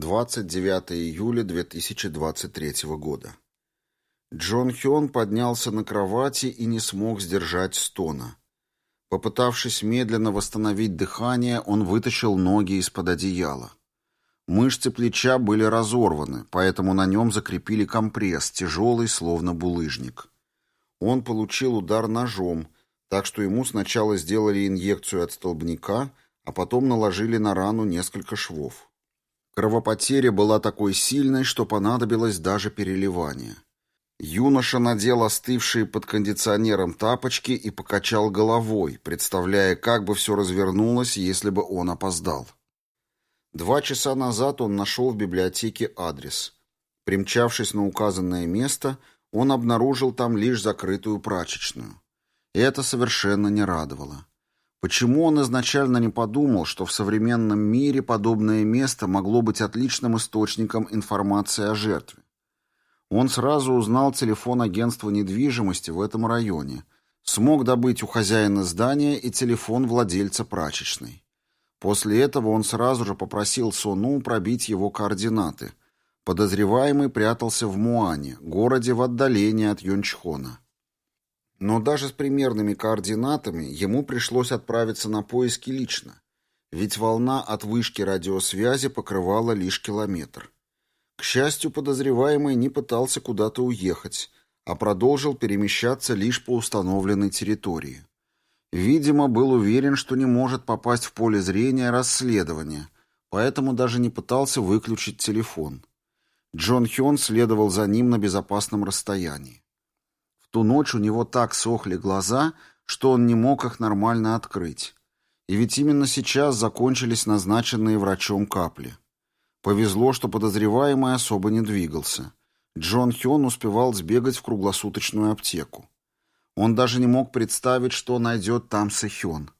29 июля 2023 года. Джон Хён поднялся на кровати и не смог сдержать стона. Попытавшись медленно восстановить дыхание, он вытащил ноги из-под одеяла. Мышцы плеча были разорваны, поэтому на нем закрепили компресс, тяжелый, словно булыжник. Он получил удар ножом, так что ему сначала сделали инъекцию от столбняка, а потом наложили на рану несколько швов. Кровопотеря была такой сильной, что понадобилось даже переливание. Юноша надел остывшие под кондиционером тапочки и покачал головой, представляя, как бы все развернулось, если бы он опоздал. Два часа назад он нашел в библиотеке адрес. Примчавшись на указанное место, он обнаружил там лишь закрытую прачечную. Это совершенно не радовало. Почему он изначально не подумал, что в современном мире подобное место могло быть отличным источником информации о жертве? Он сразу узнал телефон агентства недвижимости в этом районе, смог добыть у хозяина здания и телефон владельца прачечной. После этого он сразу же попросил Сону пробить его координаты. Подозреваемый прятался в Муане, городе в отдалении от Йончхона. Но даже с примерными координатами ему пришлось отправиться на поиски лично, ведь волна от вышки радиосвязи покрывала лишь километр. К счастью, подозреваемый не пытался куда-то уехать, а продолжил перемещаться лишь по установленной территории. Видимо, был уверен, что не может попасть в поле зрения расследования, поэтому даже не пытался выключить телефон. Джон Хён следовал за ним на безопасном расстоянии ту ночь у него так сохли глаза, что он не мог их нормально открыть. И ведь именно сейчас закончились назначенные врачом капли. Повезло, что подозреваемый особо не двигался. Джон Хён успевал сбегать в круглосуточную аптеку. Он даже не мог представить, что найдет там Сэхён.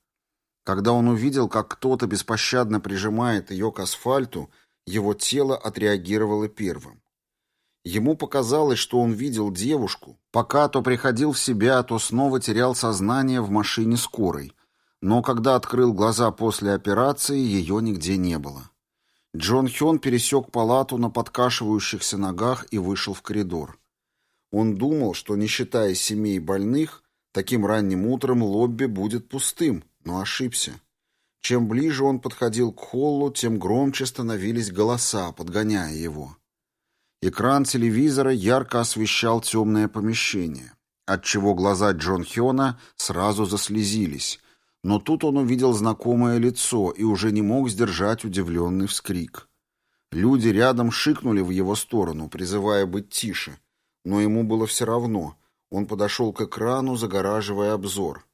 Когда он увидел, как кто-то беспощадно прижимает ее к асфальту, его тело отреагировало первым. Ему показалось, что он видел девушку, пока то приходил в себя, то снова терял сознание в машине скорой. Но когда открыл глаза после операции, ее нигде не было. Джон Хён пересек палату на подкашивающихся ногах и вышел в коридор. Он думал, что, не считая семей больных, таким ранним утром лобби будет пустым, но ошибся. Чем ближе он подходил к холлу, тем громче становились голоса, подгоняя его. Экран телевизора ярко освещал темное помещение, отчего глаза Джон Хёна сразу заслезились, но тут он увидел знакомое лицо и уже не мог сдержать удивленный вскрик. Люди рядом шикнули в его сторону, призывая быть тише, но ему было все равно. Он подошел к экрану, загораживая обзор.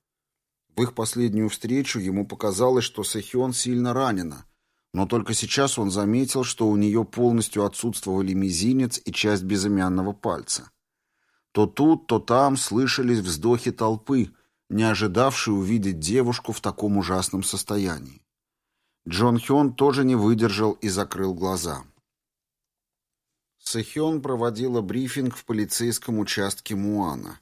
В их последнюю встречу ему показалось, что Сэхён сильно ранена — но только сейчас он заметил, что у нее полностью отсутствовали мизинец и часть безымянного пальца. То тут, то там слышались вздохи толпы, не ожидавшей увидеть девушку в таком ужасном состоянии. Джон Хён тоже не выдержал и закрыл глаза. Сэхён проводила брифинг в полицейском участке Муана.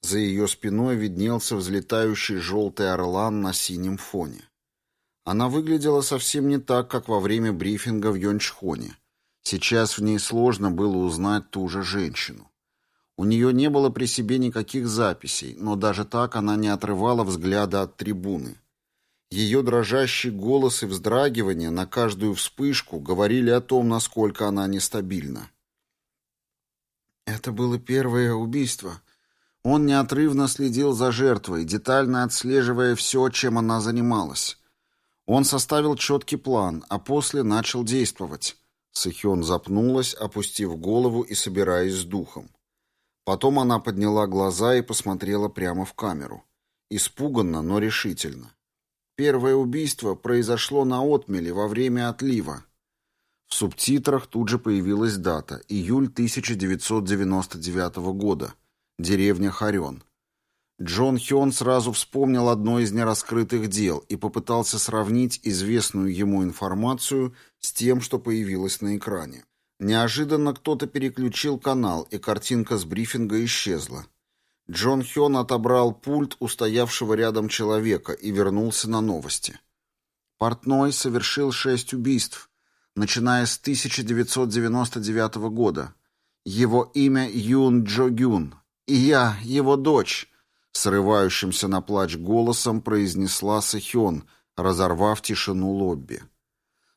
За ее спиной виднелся взлетающий желтый орлан на синем фоне. Она выглядела совсем не так, как во время брифинга в Йончхоне. Сейчас в ней сложно было узнать ту же женщину. У нее не было при себе никаких записей, но даже так она не отрывала взгляда от трибуны. Ее дрожащий голос и вздрагивание на каждую вспышку говорили о том, насколько она нестабильна. Это было первое убийство. Он неотрывно следил за жертвой, детально отслеживая все, чем она занималась. Он составил четкий план, а после начал действовать. Сэхён запнулась, опустив голову и собираясь с духом. Потом она подняла глаза и посмотрела прямо в камеру. Испуганно, но решительно. Первое убийство произошло на отмеле во время отлива. В субтитрах тут же появилась дата – июль 1999 года. Деревня Харен. Джон Хён сразу вспомнил одно из нераскрытых дел и попытался сравнить известную ему информацию с тем, что появилось на экране. Неожиданно кто-то переключил канал, и картинка с брифинга исчезла. Джон Хён отобрал пульт у стоявшего рядом человека и вернулся на новости. Портной совершил шесть убийств. начиная с 1999 года. Его имя Юн Джо Гюн, и я его дочь», — срывающимся на плач голосом произнесла Сэхён, разорвав тишину лобби.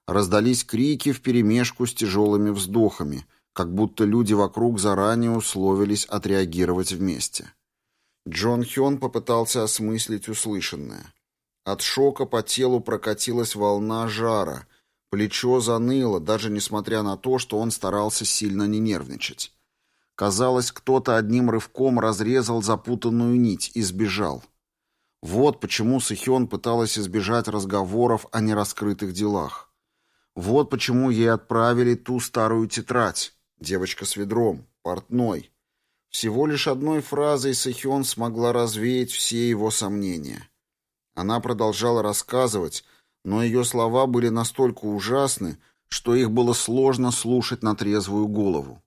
Раздались крики вперемешку с тяжелыми вздохами, как будто люди вокруг заранее условились отреагировать вместе. Джон Хён попытался осмыслить услышанное. От шока по телу прокатилась волна жара, плечо заныло, даже несмотря на то, что он старался сильно не нервничать. Казалось, кто-то одним рывком разрезал запутанную нить и сбежал. Вот почему Сэхён пыталась избежать разговоров о нераскрытых делах. Вот почему ей отправили ту старую тетрадь. Девочка с ведром, портной. Всего лишь одной фразой Сэхён смогла развеять все его сомнения. Она продолжала рассказывать, но ее слова были настолько ужасны, что их было сложно слушать на трезвую голову.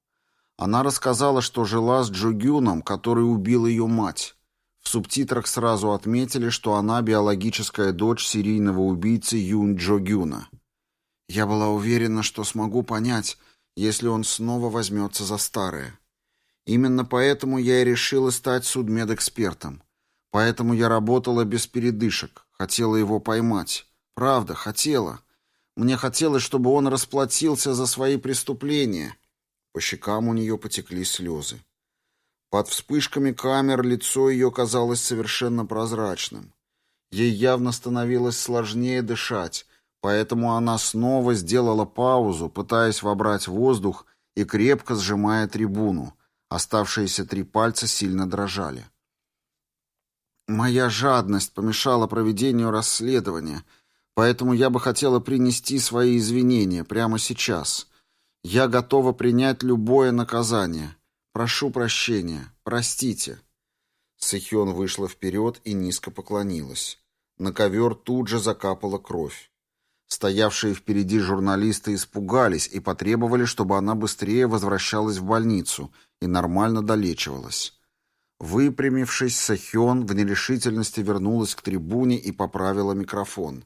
Она рассказала, что жила с Джугюном, который убил ее мать. В субтитрах сразу отметили, что она биологическая дочь серийного убийцы Юн Джогюна. Я была уверена, что смогу понять, если он снова возьмется за старое. Именно поэтому я и решила стать судмедэкспертом. Поэтому я работала без передышек, хотела его поймать. Правда, хотела. Мне хотелось, чтобы он расплатился за свои преступления. По щекам у нее потекли слезы. Под вспышками камер лицо ее казалось совершенно прозрачным. Ей явно становилось сложнее дышать, Поэтому она снова сделала паузу, пытаясь вобрать воздух и крепко сжимая трибуну. Оставшиеся три пальца сильно дрожали. «Моя жадность помешала проведению расследования, поэтому я бы хотела принести свои извинения прямо сейчас. Я готова принять любое наказание. Прошу прощения. Простите». Сэхён вышла вперед и низко поклонилась. На ковер тут же закапала кровь. Стоявшие впереди журналисты испугались и потребовали, чтобы она быстрее возвращалась в больницу и нормально долечивалась. Выпрямившись, Сахён в нерешительности вернулась к трибуне и поправила микрофон.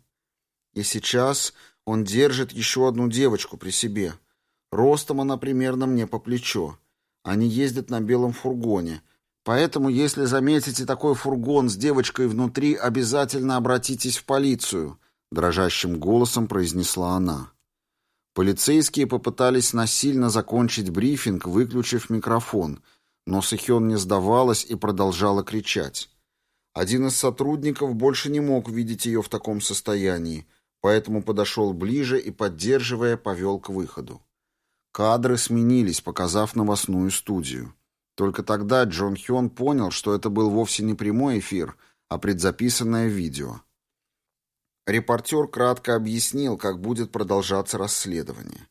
И сейчас он держит еще одну девочку при себе. Ростом она примерно мне по плечо. Они ездят на белом фургоне. Поэтому, если заметите такой фургон с девочкой внутри, обязательно обратитесь в полицию дрожащим голосом произнесла она. Полицейские попытались насильно закончить брифинг, выключив микрофон, но Сэхён не сдавалась и продолжала кричать. Один из сотрудников больше не мог видеть ее в таком состоянии, поэтому подошел ближе и, поддерживая, повел к выходу. Кадры сменились, показав новостную студию. Только тогда Джон Хён понял, что это был вовсе не прямой эфир, а предзаписанное видео. Репортер кратко объяснил, как будет продолжаться расследование.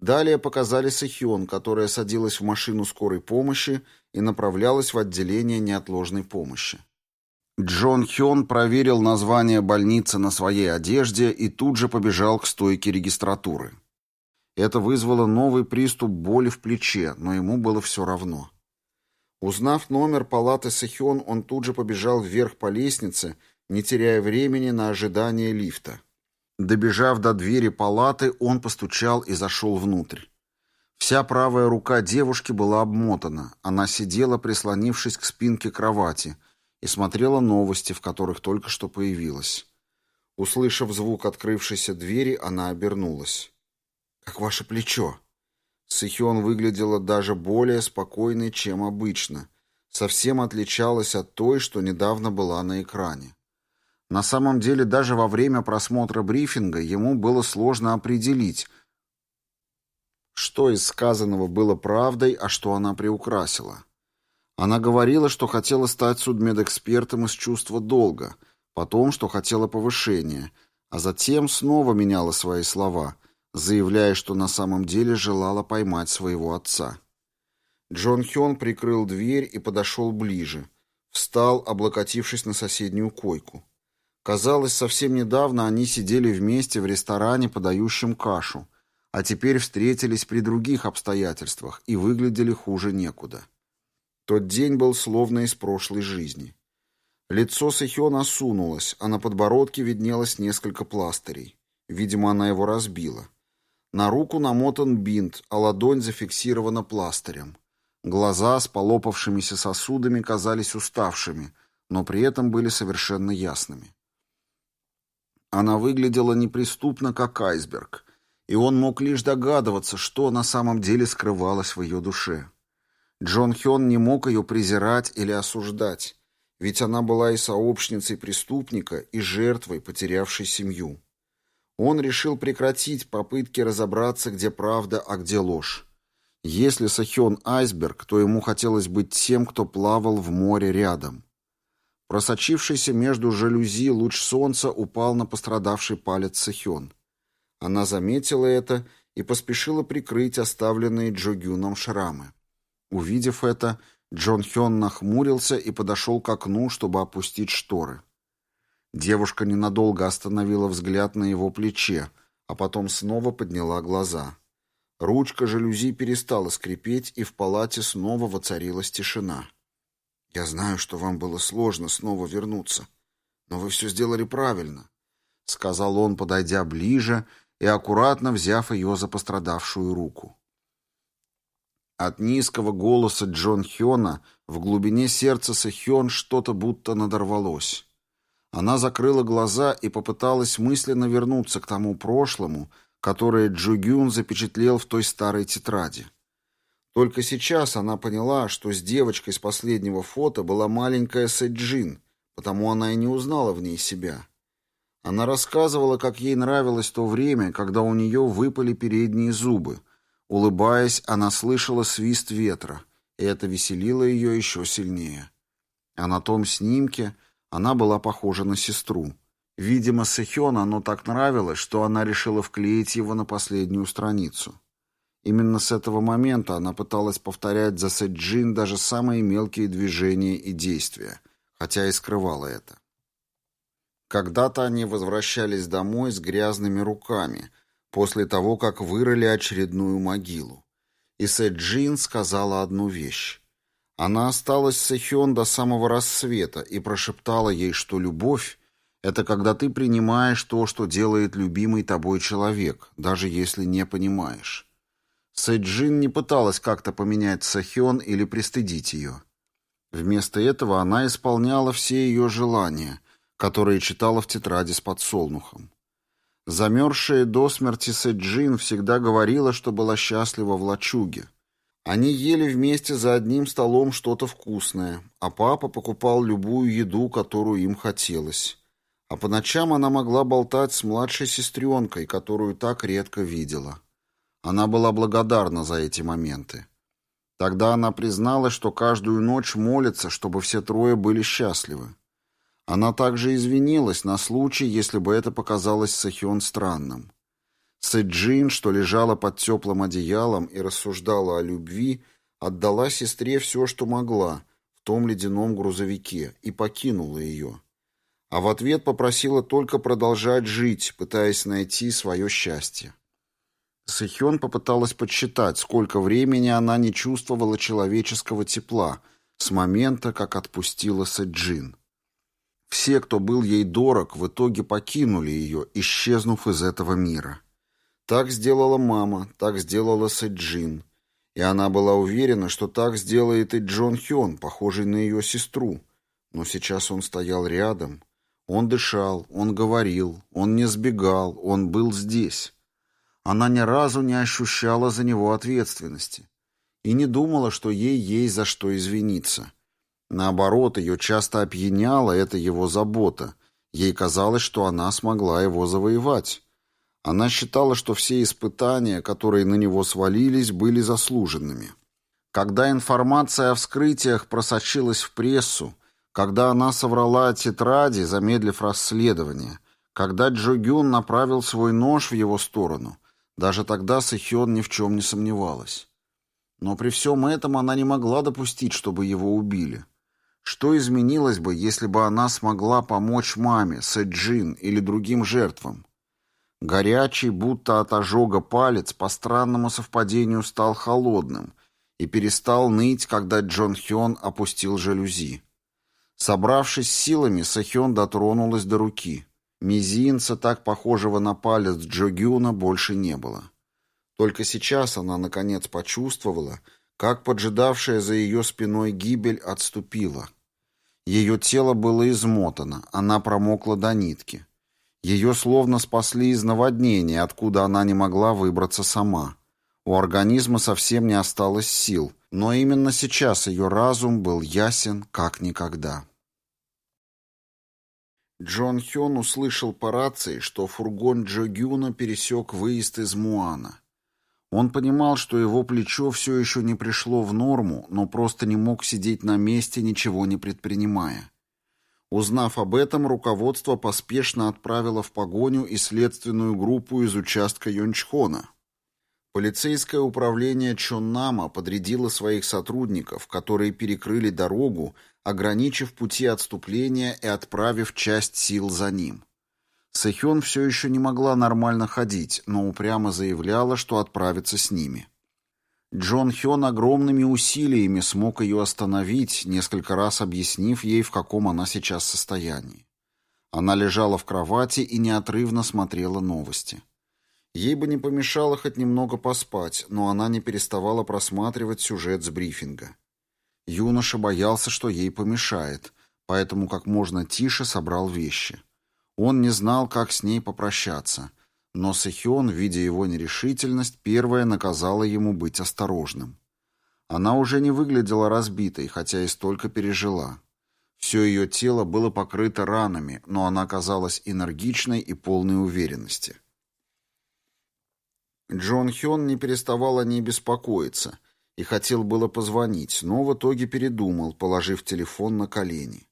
Далее показали Сахион, которая садилась в машину скорой помощи и направлялась в отделение неотложной помощи. Джон Хён проверил название больницы на своей одежде и тут же побежал к стойке регистратуры. Это вызвало новый приступ боли в плече, но ему было все равно. Узнав номер палаты Сахион, он тут же побежал вверх по лестнице не теряя времени на ожидание лифта. Добежав до двери палаты, он постучал и зашел внутрь. Вся правая рука девушки была обмотана. Она сидела, прислонившись к спинке кровати, и смотрела новости, в которых только что появилась. Услышав звук открывшейся двери, она обернулась. «Как ваше плечо?» Сыхён выглядела даже более спокойной, чем обычно. Совсем отличалась от той, что недавно была на экране. На самом деле, даже во время просмотра брифинга ему было сложно определить, что из сказанного было правдой, а что она приукрасила. Она говорила, что хотела стать судмедэкспертом из чувства долга, потом, что хотела повышения, а затем снова меняла свои слова, заявляя, что на самом деле желала поймать своего отца. Джон Хён прикрыл дверь и подошел ближе. Встал, облокотившись на соседнюю койку. Казалось, совсем недавно они сидели вместе в ресторане, подающем кашу, а теперь встретились при других обстоятельствах и выглядели хуже некуда. Тот день был словно из прошлой жизни. Лицо Сэхён осунулось, а на подбородке виднелось несколько пластырей. Видимо, она его разбила. На руку намотан бинт, а ладонь зафиксирована пластырем. Глаза с полопавшимися сосудами казались уставшими, но при этом были совершенно ясными. Она выглядела неприступно, как айсберг, и он мог лишь догадываться, что на самом деле скрывалось в ее душе. Джон Хён не мог ее презирать или осуждать, ведь она была и сообщницей преступника, и жертвой, потерявшей семью. Он решил прекратить попытки разобраться, где правда, а где ложь. Если Сахён айсберг, то ему хотелось быть тем, кто плавал в море рядом. Просочившийся между жалюзи луч солнца упал на пострадавший палец Сахён. Она заметила это и поспешила прикрыть оставленные Джогюном шрамы. Увидев это, Джон Хён нахмурился и подошел к окну, чтобы опустить шторы. Девушка ненадолго остановила взгляд на его плече, а потом снова подняла глаза. Ручка жалюзи перестала скрипеть, и в палате снова воцарилась тишина. «Я знаю, что вам было сложно снова вернуться, но вы все сделали правильно», — сказал он, подойдя ближе и аккуратно взяв ее за пострадавшую руку. От низкого голоса Джон Хёна в глубине сердца Сэхён что-то будто надорвалось. Она закрыла глаза и попыталась мысленно вернуться к тому прошлому, которое Джугюн запечатлел в той старой тетради. Только сейчас она поняла, что с девочкой с последнего фото была маленькая Сэджин, потому она и не узнала в ней себя. Она рассказывала, как ей нравилось то время, когда у нее выпали передние зубы. Улыбаясь, она слышала свист ветра, и это веселило ее еще сильнее. А на том снимке она была похожа на сестру. Видимо, Сэхён оно так нравилось, что она решила вклеить его на последнюю страницу. Именно с этого момента она пыталась повторять за Сэджин даже самые мелкие движения и действия, хотя и скрывала это. Когда-то они возвращались домой с грязными руками, после того, как вырыли очередную могилу. И Сэджин сказала одну вещь. Она осталась с Эхён до самого рассвета и прошептала ей, что любовь — это когда ты принимаешь то, что делает любимый тобой человек, даже если не понимаешь. Сэджин не пыталась как-то поменять Сахён или пристыдить ее. Вместо этого она исполняла все ее желания, которые читала в тетради с подсолнухом. Замерзшая до смерти Сэджин всегда говорила, что была счастлива в лачуге. Они ели вместе за одним столом что-то вкусное, а папа покупал любую еду, которую им хотелось. А по ночам она могла болтать с младшей сестренкой, которую так редко видела. Она была благодарна за эти моменты. Тогда она призналась, что каждую ночь молится, чтобы все трое были счастливы. Она также извинилась на случай, если бы это показалось Сахион странным. Сэджин, что лежала под теплым одеялом и рассуждала о любви, отдала сестре все, что могла, в том ледяном грузовике, и покинула ее. А в ответ попросила только продолжать жить, пытаясь найти свое счастье. Сэхён попыталась подсчитать, сколько времени она не чувствовала человеческого тепла с момента, как отпустила Сэджин. Все, кто был ей дорог, в итоге покинули ее, исчезнув из этого мира. Так сделала мама, так сделала Сэджин. И она была уверена, что так сделает и Джон Хён, похожий на ее сестру. Но сейчас он стоял рядом. Он дышал, он говорил, он не сбегал, он был здесь. Она ни разу не ощущала за него ответственности и не думала, что ей есть за что извиниться. Наоборот, ее часто опьяняла эта его забота. Ей казалось, что она смогла его завоевать. Она считала, что все испытания, которые на него свалились, были заслуженными. Когда информация о вскрытиях просочилась в прессу, когда она соврала о тетради, замедлив расследование, когда Джо Гюн направил свой нож в его сторону, даже тогда Сэхён ни в чем не сомневалась. Но при всем этом она не могла допустить, чтобы его убили. Что изменилось бы, если бы она смогла помочь маме, Сэджин или другим жертвам? Горячий, будто от ожога палец, по странному совпадению стал холодным и перестал ныть, когда Джон Хён опустил жалюзи. Собравшись силами, Сэхён дотронулась до руки. Мизинца, так похожего на палец Джогюна, больше не было. Только сейчас она, наконец, почувствовала, как поджидавшая за ее спиной гибель отступила. Ее тело было измотано, она промокла до нитки. Ее словно спасли из наводнения, откуда она не могла выбраться сама. У организма совсем не осталось сил, но именно сейчас ее разум был ясен как никогда. Джон Хён услышал по рации, что фургон Джо Гюна пересек выезд из Муана. Он понимал, что его плечо все еще не пришло в норму, но просто не мог сидеть на месте, ничего не предпринимая. Узнав об этом, руководство поспешно отправило в погоню и следственную группу из участка Йончхона. Полицейское управление Чоннама подрядило своих сотрудников, которые перекрыли дорогу, ограничив пути отступления и отправив часть сил за ним. Сэхён все еще не могла нормально ходить, но упрямо заявляла, что отправится с ними. Джон Хён огромными усилиями смог ее остановить, несколько раз объяснив ей, в каком она сейчас состоянии. Она лежала в кровати и неотрывно смотрела новости. Ей бы не помешало хоть немного поспать, но она не переставала просматривать сюжет с брифинга. Юноша боялся, что ей помешает, поэтому как можно тише собрал вещи. Он не знал, как с ней попрощаться, но Сэхион, видя его нерешительность, первая наказала ему быть осторожным. Она уже не выглядела разбитой, хотя и столько пережила. Все ее тело было покрыто ранами, но она казалась энергичной и полной уверенности. Джон Хён не переставал о ней беспокоиться и хотел было позвонить, но в итоге передумал, положив телефон на колени.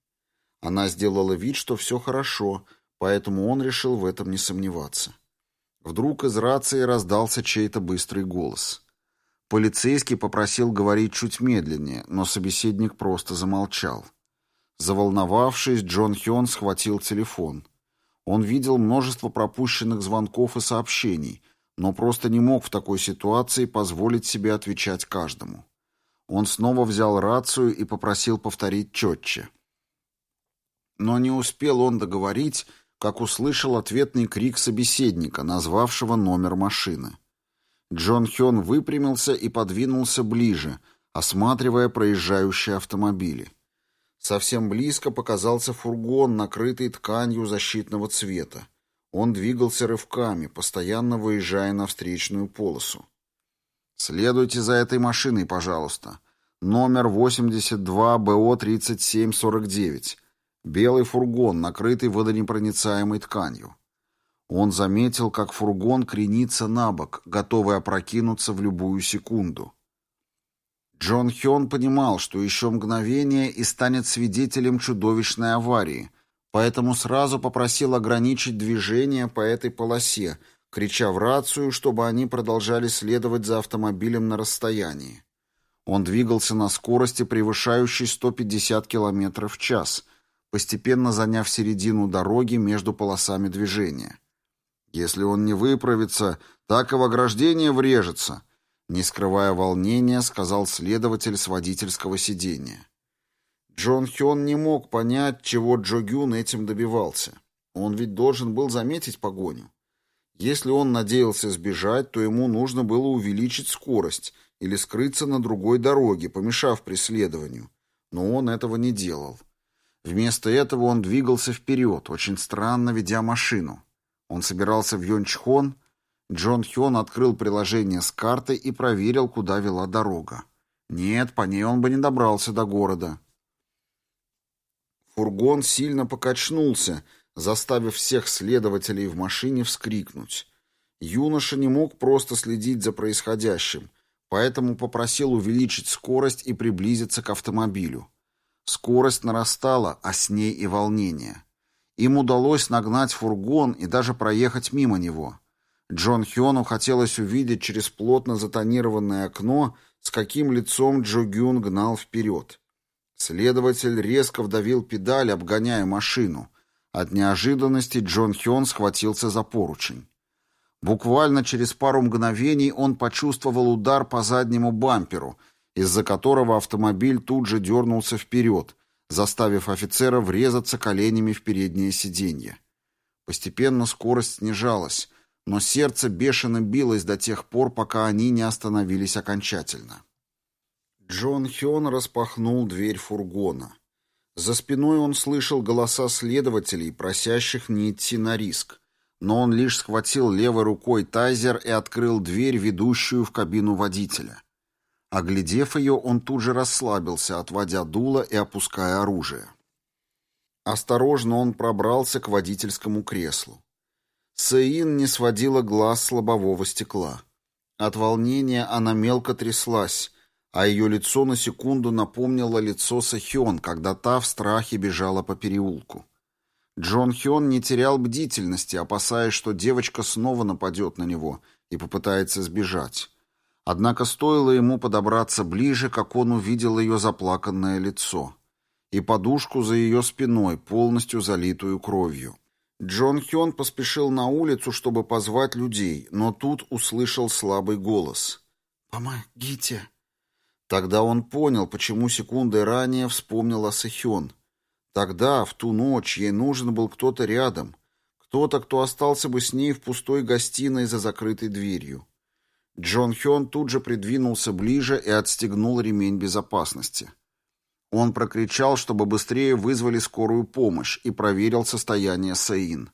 Она сделала вид, что все хорошо, поэтому он решил в этом не сомневаться. Вдруг из рации раздался чей-то быстрый голос. Полицейский попросил говорить чуть медленнее, но собеседник просто замолчал. Заволновавшись, Джон Хён схватил телефон. Он видел множество пропущенных звонков и сообщений, но просто не мог в такой ситуации позволить себе отвечать каждому. Он снова взял рацию и попросил повторить четче. Но не успел он договорить, как услышал ответный крик собеседника, назвавшего номер машины. Джон Хён выпрямился и подвинулся ближе, осматривая проезжающие автомобили. Совсем близко показался фургон, накрытый тканью защитного цвета. Он двигался рывками, постоянно выезжая на встречную полосу. «Следуйте за этой машиной, пожалуйста. Номер 82 БО 3749. Белый фургон, накрытый водонепроницаемой тканью». Он заметил, как фургон кренится на бок, готовый опрокинуться в любую секунду. Джон Хён понимал, что еще мгновение и станет свидетелем чудовищной аварии — поэтому сразу попросил ограничить движение по этой полосе, крича в рацию, чтобы они продолжали следовать за автомобилем на расстоянии. Он двигался на скорости, превышающей 150 км в час, постепенно заняв середину дороги между полосами движения. Если он не выправится, так и в ограждение врежется, не скрывая волнения, сказал следователь с водительского сидения. Джон Хён не мог понять, чего Джо Гюн этим добивался. Он ведь должен был заметить погоню. Если он надеялся сбежать, то ему нужно было увеличить скорость или скрыться на другой дороге, помешав преследованию. Но он этого не делал. Вместо этого он двигался вперед, очень странно ведя машину. Он собирался в Йончхон. Джон Хён открыл приложение с картой и проверил, куда вела дорога. Нет, по ней он бы не добрался до города. Фургон сильно покачнулся, заставив всех следователей в машине вскрикнуть. Юноша не мог просто следить за происходящим, поэтому попросил увеличить скорость и приблизиться к автомобилю. Скорость нарастала, а с ней и волнение. Им удалось нагнать фургон и даже проехать мимо него. Джон Хёну хотелось увидеть через плотно затонированное окно, с каким лицом Джо Гюн гнал вперед. Следователь резко вдавил педаль, обгоняя машину. От неожиданности Джон Хён схватился за поручень. Буквально через пару мгновений он почувствовал удар по заднему бамперу, из-за которого автомобиль тут же дернулся вперед, заставив офицера врезаться коленями в переднее сиденье. Постепенно скорость снижалась, но сердце бешено билось до тех пор, пока они не остановились окончательно. Джон Хён распахнул дверь фургона. За спиной он слышал голоса следователей, просящих не идти на риск, но он лишь схватил левой рукой тайзер и открыл дверь, ведущую в кабину водителя. Оглядев ее, он тут же расслабился, отводя дуло и опуская оружие. Осторожно он пробрался к водительскому креслу. Саин не сводила глаз с лобового стекла. От волнения она мелко тряслась, а ее лицо на секунду напомнило лицо Сахион, когда та в страхе бежала по переулку. Джон Хён не терял бдительности, опасаясь, что девочка снова нападет на него и попытается сбежать. Однако стоило ему подобраться ближе, как он увидел ее заплаканное лицо и подушку за ее спиной, полностью залитую кровью. Джон Хён поспешил на улицу, чтобы позвать людей, но тут услышал слабый голос. «Помогите!» Тогда он понял, почему секундой ранее вспомнил о Сэхён. Тогда, в ту ночь, ей нужен был кто-то рядом, кто-то, кто остался бы с ней в пустой гостиной за закрытой дверью. Джон Хён тут же придвинулся ближе и отстегнул ремень безопасности. Он прокричал, чтобы быстрее вызвали скорую помощь, и проверил состояние Саин.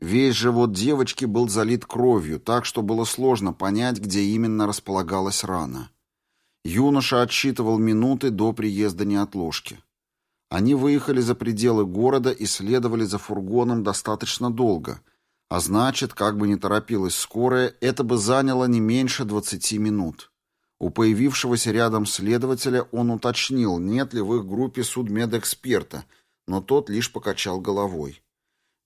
Весь живот девочки был залит кровью, так что было сложно понять, где именно располагалась рана. Юноша отсчитывал минуты до приезда неотложки. Они выехали за пределы города и следовали за фургоном достаточно долго, а значит, как бы ни торопилась скорая, это бы заняло не меньше двадцати минут. У появившегося рядом следователя он уточнил, нет ли в их группе судмедэксперта, но тот лишь покачал головой.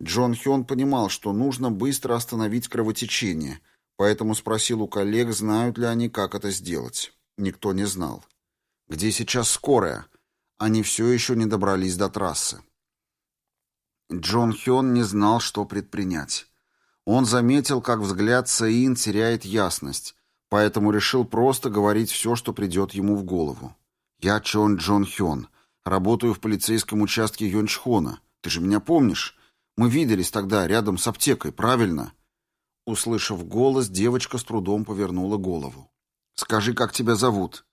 Джон Хён понимал, что нужно быстро остановить кровотечение, поэтому спросил у коллег, знают ли они, как это сделать. Никто не знал. «Где сейчас скорая?» Они все еще не добрались до трассы. Джон Хён не знал, что предпринять. Он заметил, как взгляд Саин теряет ясность, поэтому решил просто говорить все, что придет ему в голову. «Я Чон Джон Хён. Работаю в полицейском участке Йончхона. Ты же меня помнишь? Мы виделись тогда рядом с аптекой, правильно?» Услышав голос, девочка с трудом повернула голову. «Скажи, как тебя зовут?»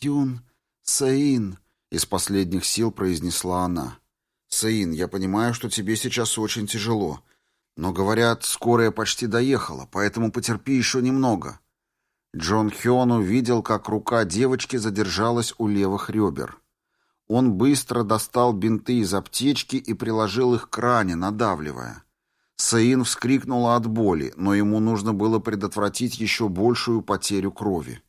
«Юн Саин», — из последних сил произнесла она. «Саин, я понимаю, что тебе сейчас очень тяжело. Но, говорят, скорая почти доехала, поэтому потерпи еще немного. Джон Хён увидел, как рука девочки задержалась у левых ребер. Он быстро достал бинты из аптечки и приложил их к ране, надавливая. Саин вскрикнула от боли, но ему нужно было предотвратить еще большую потерю крови.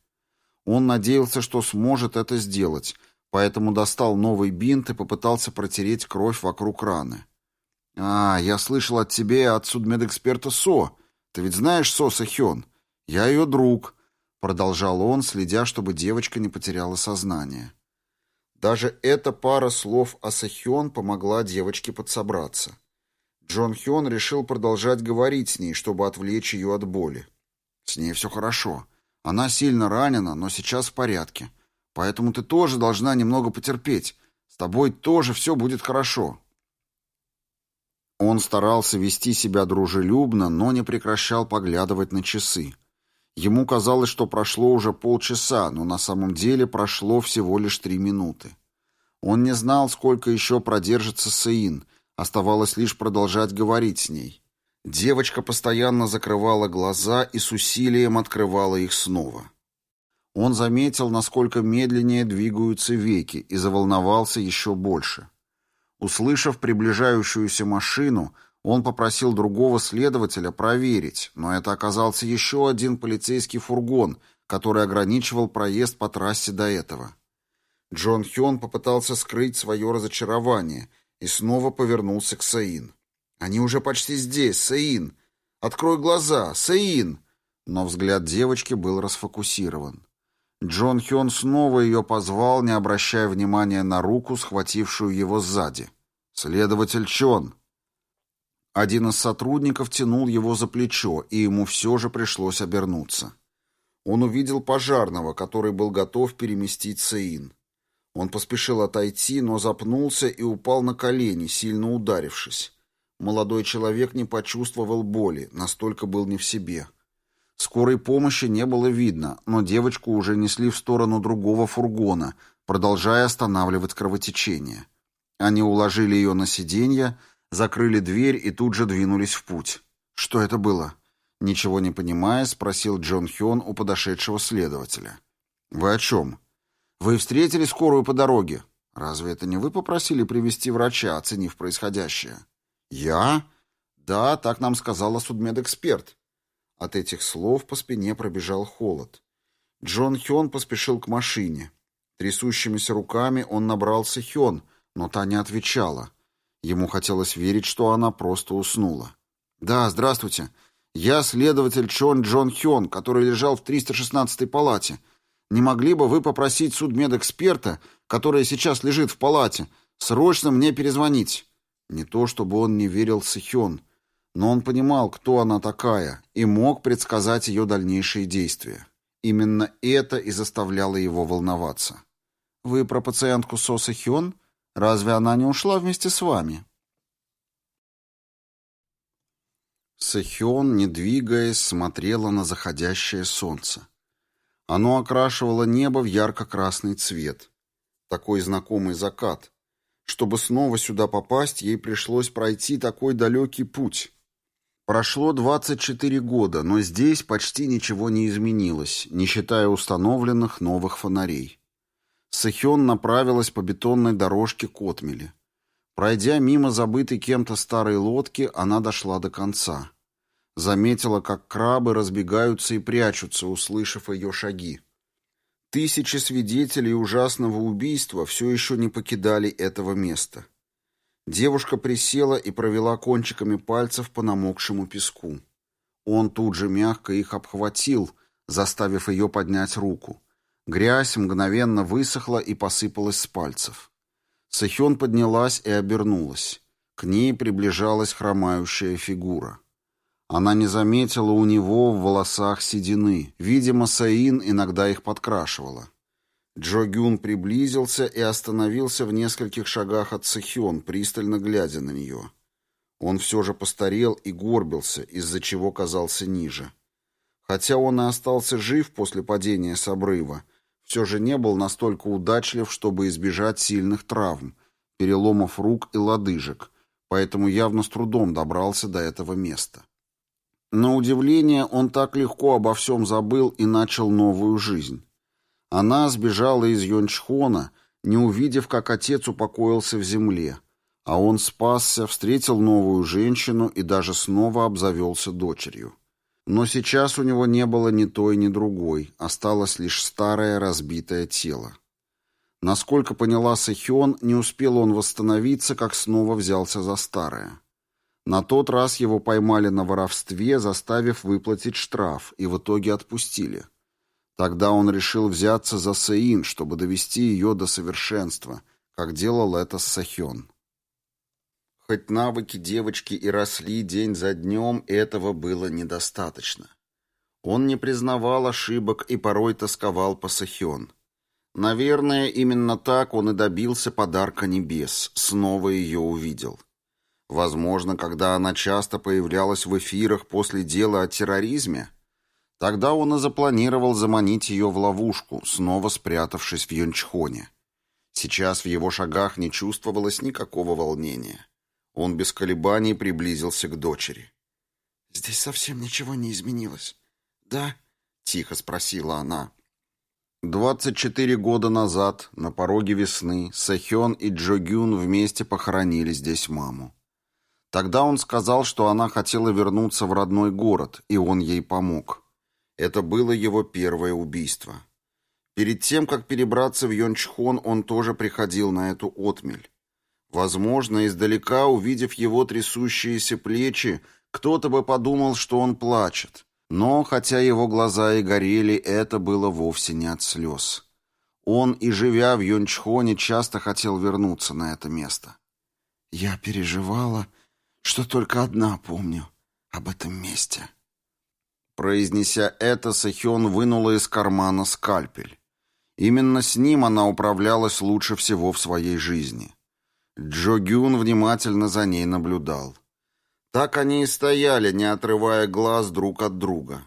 Он надеялся, что сможет это сделать, поэтому достал новый бинт и попытался протереть кровь вокруг раны. «А, я слышал от тебя и от судмедэксперта Со. Ты ведь знаешь Со Сахён? Я ее друг». Продолжал он, следя, чтобы девочка не потеряла сознание. Даже эта пара слов о Сахион помогла девочке подсобраться. Джон Хён решил продолжать говорить с ней, чтобы отвлечь ее от боли. «С ней все хорошо. Она сильно ранена, но сейчас в порядке. Поэтому ты тоже должна немного потерпеть. С тобой тоже все будет хорошо». Он старался вести себя дружелюбно, но не прекращал поглядывать на часы. Ему казалось, что прошло уже полчаса, но на самом деле прошло всего лишь три минуты. Он не знал, сколько еще продержится Саин, оставалось лишь продолжать говорить с ней. Девочка постоянно закрывала глаза и с усилием открывала их снова. Он заметил, насколько медленнее двигаются веки, и заволновался еще больше. Услышав приближающуюся машину, он попросил другого следователя проверить, но это оказался еще один полицейский фургон, который ограничивал проезд по трассе до этого. Джон Хён попытался скрыть свое разочарование и снова повернулся к Саин. «Они уже почти здесь, Саин! Открой глаза, Саин!» Но взгляд девочки был расфокусирован. Джон Хён снова ее позвал, не обращая внимания на руку, схватившую его сзади. «Следователь Чон!» Один из сотрудников тянул его за плечо, и ему все же пришлось обернуться. Он увидел пожарного, который был готов переместить Саин. Он поспешил отойти, но запнулся и упал на колени, сильно ударившись. Молодой человек не почувствовал боли, настолько был не в себе. Скорой помощи не было видно, но девочку уже несли в сторону другого фургона, продолжая останавливать кровотечение. Они уложили ее на сиденье, закрыли дверь и тут же двинулись в путь. «Что это было?» Ничего не понимая, спросил Джон Хён у подошедшего следователя. «Вы о чем?» «Вы встретили скорую по дороге. Разве это не вы попросили привести врача, оценив происходящее?» «Я?» «Да, так нам сказала судмедэксперт». От этих слов по спине пробежал холод. Джон Хён поспешил к машине. Трясущимися руками он набрался Хён, но та не отвечала. Ему хотелось верить, что она просто уснула. «Да, здравствуйте. Я следователь Чон Джон Хён, который лежал в 316-й палате. Не могли бы вы попросить судмедэксперта, который сейчас лежит в палате, срочно мне перезвонить? Не то чтобы он не верил Сыхён, но он понимал, кто она такая, и мог предсказать ее дальнейшие действия. Именно это и заставляло его волноваться. «Вы про пациентку Со Сыхён? Разве она не ушла вместе с вами?» Сэхён, не двигаясь, смотрела на заходящее солнце. Оно окрашивало небо в ярко-красный цвет. Такой знакомый закат. Чтобы снова сюда попасть, ей пришлось пройти такой далекий путь. Прошло 24 года, но здесь почти ничего не изменилось, не считая установленных новых фонарей. Сэхён направилась по бетонной дорожке к отмели. Пройдя мимо забытой кем-то старой лодки, она дошла до конца. Заметила, как крабы разбегаются и прячутся, услышав ее шаги. Тысячи свидетелей ужасного убийства все еще не покидали этого места. Девушка присела и провела кончиками пальцев по намокшему песку. Он тут же мягко их обхватил, заставив ее поднять руку. Грязь мгновенно высохла и посыпалась с пальцев. Сэхён поднялась и обернулась. К ней приближалась хромающая фигура. Она не заметила у него в волосах седины. Видимо, Саин иногда их подкрашивала. Джо Гюн приблизился и остановился в нескольких шагах от Сэхён, пристально глядя на нее. Он все же постарел и горбился, из-за чего казался ниже. Хотя он и остался жив после падения с обрыва, все же не был настолько удачлив, чтобы избежать сильных травм, переломов рук и лодыжек, поэтому явно с трудом добрался до этого места. На удивление, он так легко обо всем забыл и начал новую жизнь. Она сбежала из Йончхона, не увидев, как отец упокоился в земле, а он спасся, встретил новую женщину и даже снова обзавелся дочерью. Но сейчас у него не было ни той, ни другой, осталось лишь старое разбитое тело. Насколько поняла Сэхён, не успел он восстановиться, как снова взялся за старое. На тот раз его поймали на воровстве, заставив выплатить штраф, и в итоге отпустили. Тогда он решил взяться за Саин, чтобы довести ее до совершенства, как делал это Сахён. Хоть навыки девочки и росли день за днем, этого было недостаточно. Он не признавал ошибок и порой тосковал по Сахён. Наверное, именно так он и добился подарка небес, снова ее увидел. Возможно, когда она часто появлялась в эфирах после дела о терроризме, тогда он и запланировал заманить ее в ловушку, снова спрятавшись в Йончхоне. Сейчас в его шагах не чувствовалось никакого волнения. Он без колебаний приблизился к дочери. «Здесь совсем ничего не изменилось, да?» — тихо спросила она. Двадцать четыре года назад, на пороге весны, Сэхён и Джогюн вместе похоронили здесь маму. Тогда он сказал, что она хотела вернуться в родной город, и он ей помог. Это было его первое убийство. Перед тем, как перебраться в Йончхон, он тоже приходил на эту отмель. Возможно, издалека, увидев его трясущиеся плечи, кто-то бы подумал, что он плачет. Но, хотя его глаза и горели, это было вовсе не от слез. Он, и живя в Йончхоне, часто хотел вернуться на это место. «Я переживала что только одна помню об этом месте. Произнеся это, Сэхён вынула из кармана скальпель. Именно с ним она управлялась лучше всего в своей жизни. Джо Гюн внимательно за ней наблюдал. Так они и стояли, не отрывая глаз друг от друга.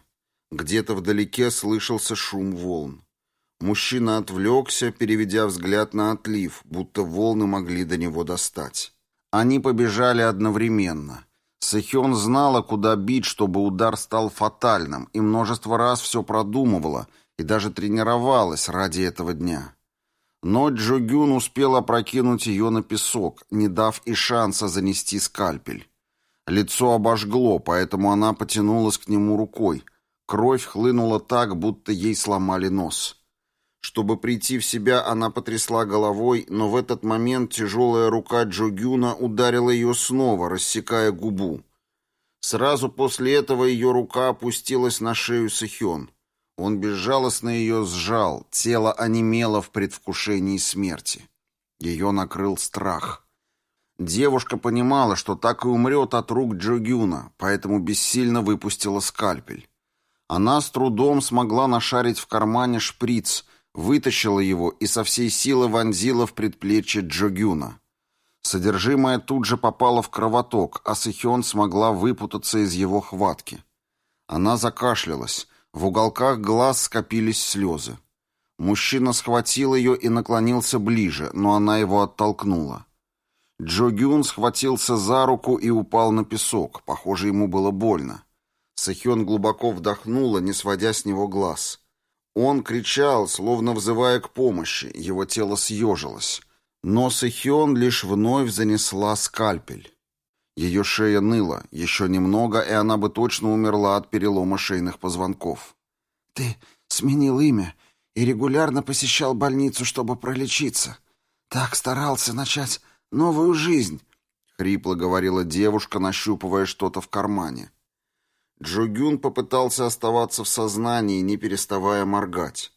Где-то вдалеке слышался шум волн. Мужчина отвлекся, переведя взгляд на отлив, будто волны могли до него достать. Они побежали одновременно. Сэхён знала, куда бить, чтобы удар стал фатальным, и множество раз все продумывала и даже тренировалась ради этого дня. Но Джогюн успел опрокинуть ее на песок, не дав и шанса занести скальпель. Лицо обожгло, поэтому она потянулась к нему рукой. Кровь хлынула так, будто ей сломали нос. Чтобы прийти в себя, она потрясла головой, но в этот момент тяжелая рука Джогюна ударила ее снова, рассекая губу. Сразу после этого ее рука опустилась на шею Сэхён. Он безжалостно ее сжал, тело онемело в предвкушении смерти. Ее накрыл страх. Девушка понимала, что так и умрет от рук Джогюна, поэтому бессильно выпустила скальпель. Она с трудом смогла нашарить в кармане шприц, вытащила его и со всей силы вонзила в предплечье Джогюна. Содержимое тут же попало в кровоток, а Сэхён смогла выпутаться из его хватки. Она закашлялась, в уголках глаз скопились слезы. Мужчина схватил ее и наклонился ближе, но она его оттолкнула. Джо Гюн схватился за руку и упал на песок. Похоже, ему было больно. Сэхён глубоко вдохнула, не сводя с него глаз. Он кричал, словно взывая к помощи, его тело съежилось. Но Сэхён лишь вновь занесла скальпель. Ее шея ныла, еще немного, и она бы точно умерла от перелома шейных позвонков. «Ты сменил имя и регулярно посещал больницу, чтобы пролечиться. Так старался начать новую жизнь», — хрипло говорила девушка, нащупывая что-то в кармане. Джугюн попытался оставаться в сознании, не переставая моргать.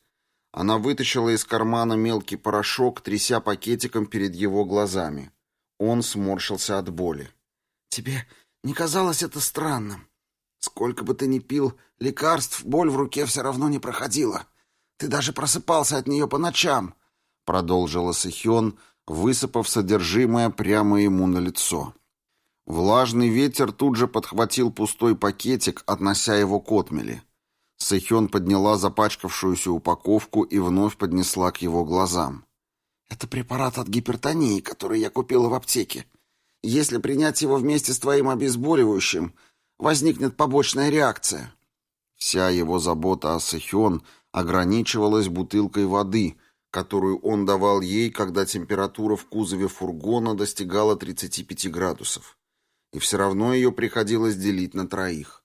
Она вытащила из кармана мелкий порошок, тряся пакетиком перед его глазами. Он сморщился от боли. Тебе не казалось это странным? Сколько бы ты ни пил лекарств, боль в руке все равно не проходила. Ты даже просыпался от нее по ночам, — продолжила Сэхён, высыпав содержимое прямо ему на лицо. Влажный ветер тут же подхватил пустой пакетик, относя его к отмели. Сэхён подняла запачкавшуюся упаковку и вновь поднесла к его глазам. «Это препарат от гипертонии, который я купила в аптеке. Если принять его вместе с твоим обезболивающим, возникнет побочная реакция. Вся его забота о Сэхён ограничивалась бутылкой воды, которую он давал ей, когда температура в кузове фургона достигала 35 градусов. И все равно ее приходилось делить на троих.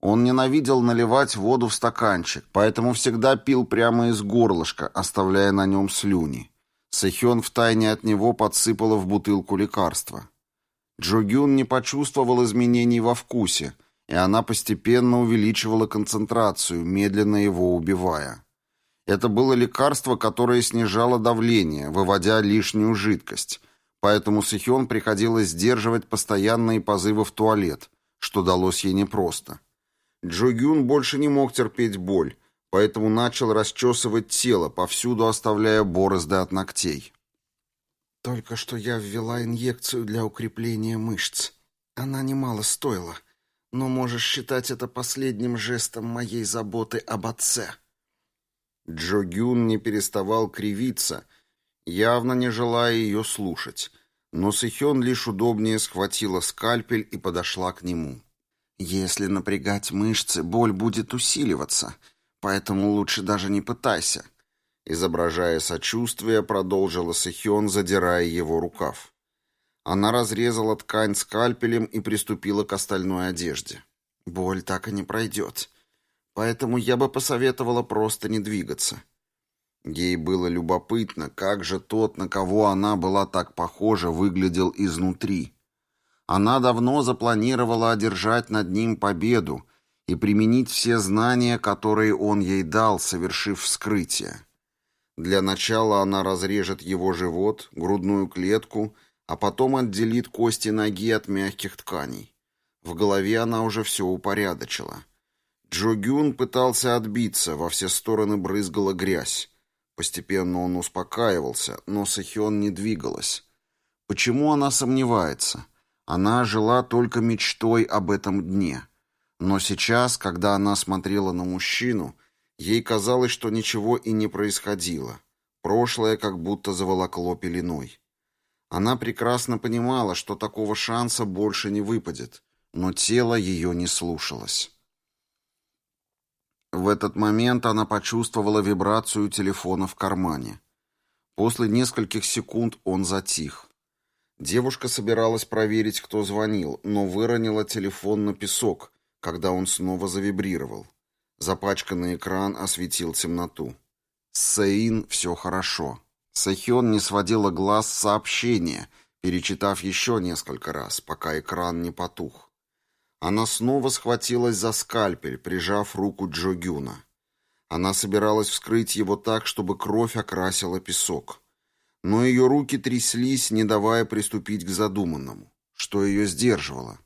Он ненавидел наливать воду в стаканчик, поэтому всегда пил прямо из горлышка, оставляя на нем слюни. Сэхён втайне от него подсыпала в бутылку лекарства. Джогюн не почувствовал изменений во вкусе, и она постепенно увеличивала концентрацию, медленно его убивая. Это было лекарство, которое снижало давление, выводя лишнюю жидкость, поэтому Сихён приходилось сдерживать постоянные позывы в туалет, что далось ей непросто. Джогюн больше не мог терпеть боль, поэтому начал расчесывать тело, повсюду оставляя борозды от ногтей. Только что я ввела инъекцию для укрепления мышц. Она немало стоила, но можешь считать это последним жестом моей заботы об отце». Джо Гюн не переставал кривиться, явно не желая ее слушать, но Сихён лишь удобнее схватила скальпель и подошла к нему. «Если напрягать мышцы, боль будет усиливаться, поэтому лучше даже не пытайся. Изображая сочувствие, продолжила Сэхён, задирая его рукав. Она разрезала ткань скальпелем и приступила к остальной одежде. Боль так и не пройдет. Поэтому я бы посоветовала просто не двигаться. Ей было любопытно, как же тот, на кого она была так похожа, выглядел изнутри. Она давно запланировала одержать над ним победу и применить все знания, которые он ей дал, совершив вскрытие. Для начала она разрежет его живот, грудную клетку, а потом отделит кости ноги от мягких тканей. В голове она уже все упорядочила. Джо Гюн пытался отбиться, во все стороны брызгала грязь. Постепенно он успокаивался, но Сахион не двигалась. Почему она сомневается? Она жила только мечтой об этом дне. Но сейчас, когда она смотрела на мужчину, ей казалось, что ничего и не происходило. Прошлое как будто заволокло пеленой. Она прекрасно понимала, что такого шанса больше не выпадет, но тело ее не слушалось. В этот момент она почувствовала вибрацию телефона в кармане. После нескольких секунд он затих. Девушка собиралась проверить, кто звонил, но выронила телефон на песок, когда он снова завибрировал. Запачканный экран осветил темноту. С все хорошо. Сахион не сводила глаз сообщения, перечитав еще несколько раз, пока экран не потух. Она снова схватилась за скальпель, прижав руку Джогюна. Она собиралась вскрыть его так, чтобы кровь окрасила песок. Но ее руки тряслись, не давая приступить к задуманному. Что ее сдерживало?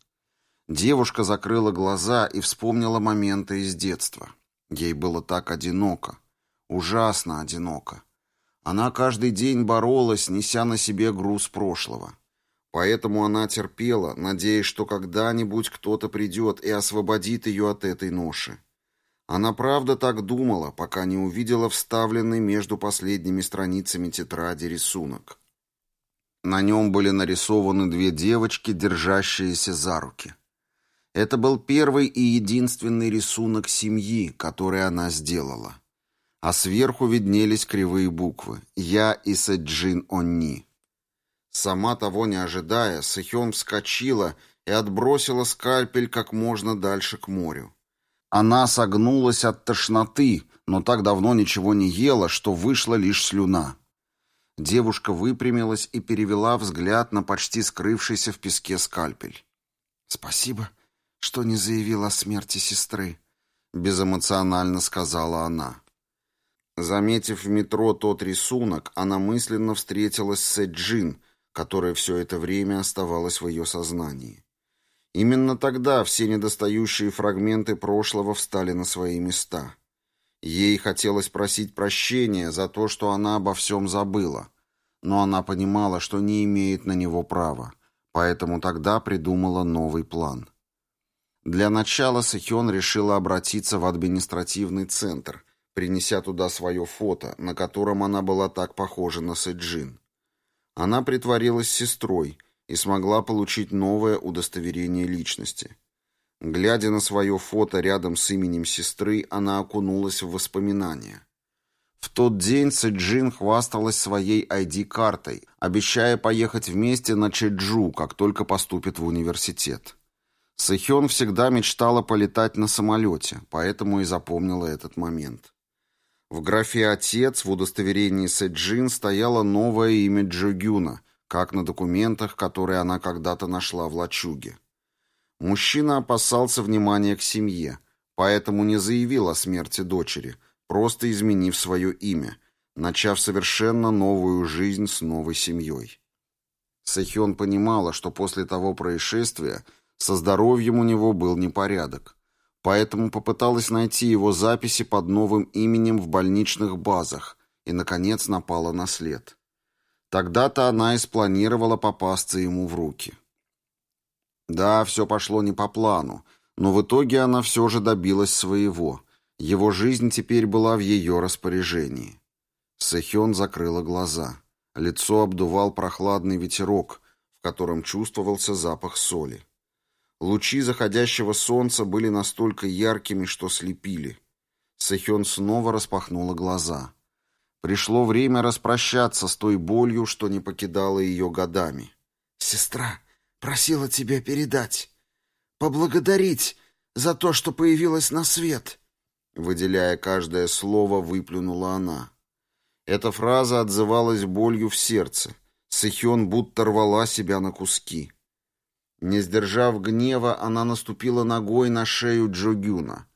Девушка закрыла глаза и вспомнила моменты из детства. Ей было так одиноко. Ужасно одиноко. Она каждый день боролась, неся на себе груз прошлого. Поэтому она терпела, надеясь, что когда-нибудь кто-то придет и освободит ее от этой ноши. Она правда так думала, пока не увидела вставленный между последними страницами тетради рисунок. На нем были нарисованы две девочки, держащиеся за руки. Это был первый и единственный рисунок семьи, который она сделала а сверху виднелись кривые буквы «Я и Сэджин Онни». Сама того не ожидая, Сэхён вскочила и отбросила скальпель как можно дальше к морю. Она согнулась от тошноты, но так давно ничего не ела, что вышла лишь слюна. Девушка выпрямилась и перевела взгляд на почти скрывшийся в песке скальпель. «Спасибо, что не заявила о смерти сестры», — безэмоционально сказала она. Заметив в метро тот рисунок, она мысленно встретилась с Эджин, которая все это время оставалась в ее сознании. Именно тогда все недостающие фрагменты прошлого встали на свои места. Ей хотелось просить прощения за то, что она обо всем забыла, но она понимала, что не имеет на него права, поэтому тогда придумала новый план. Для начала Сэхён решила обратиться в административный центр, принеся туда свое фото, на котором она была так похожа на Сэджин. Она притворилась сестрой и смогла получить новое удостоверение личности. Глядя на свое фото рядом с именем сестры, она окунулась в воспоминания. В тот день Сэджин хвасталась своей ID-картой, обещая поехать вместе на Чеджу, как только поступит в университет. Сэхён всегда мечтала полетать на самолете, поэтому и запомнила этот момент. В графе «Отец» в удостоверении Сэджин стояло новое имя Джогюна, как на документах, которые она когда-то нашла в лачуге. Мужчина опасался внимания к семье, поэтому не заявил о смерти дочери, просто изменив свое имя, начав совершенно новую жизнь с новой семьей. Сэхён понимала, что после того происшествия со здоровьем у него был непорядок поэтому попыталась найти его записи под новым именем в больничных базах и, наконец, напала на след. Тогда-то она и спланировала попасться ему в руки. Да, все пошло не по плану, но в итоге она все же добилась своего. Его жизнь теперь была в ее распоряжении. Сэхён закрыла глаза. Лицо обдувал прохладный ветерок, в котором чувствовался запах соли. Лучи заходящего солнца были настолько яркими, что слепили. Сэхён снова распахнула глаза. Пришло время распрощаться с той болью, что не покидала ее годами. «Сестра просила тебя передать, поблагодарить за то, что появилась на свет», выделяя каждое слово, выплюнула она. Эта фраза отзывалась болью в сердце. Сэхён будто рвала себя на куски. Не сдержав гнева, она наступила ногой на шею Джогюна.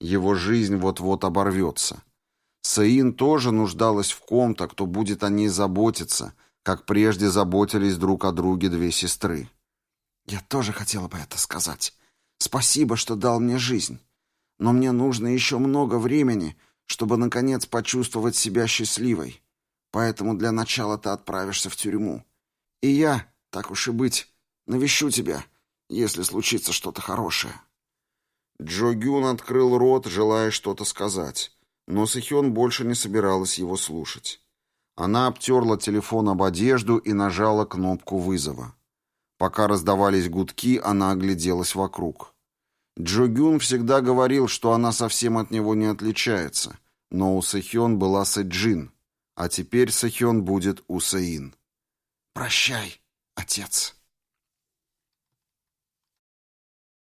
Его жизнь вот-вот оборвется. Саин тоже нуждалась в ком-то, кто будет о ней заботиться, как прежде заботились друг о друге две сестры. «Я тоже хотела бы это сказать. Спасибо, что дал мне жизнь. Но мне нужно еще много времени, чтобы, наконец, почувствовать себя счастливой. Поэтому для начала ты отправишься в тюрьму. И я, так уж и быть, Навещу тебя, если случится что-то хорошее». Джо Гюн открыл рот, желая что-то сказать, но Сэхён больше не собиралась его слушать. Она обтерла телефон об одежду и нажала кнопку вызова. Пока раздавались гудки, она огляделась вокруг. Джо Гюн всегда говорил, что она совсем от него не отличается, но у Сэхён была Сэджин, а теперь Сэхён будет у Сэин. «Прощай, отец».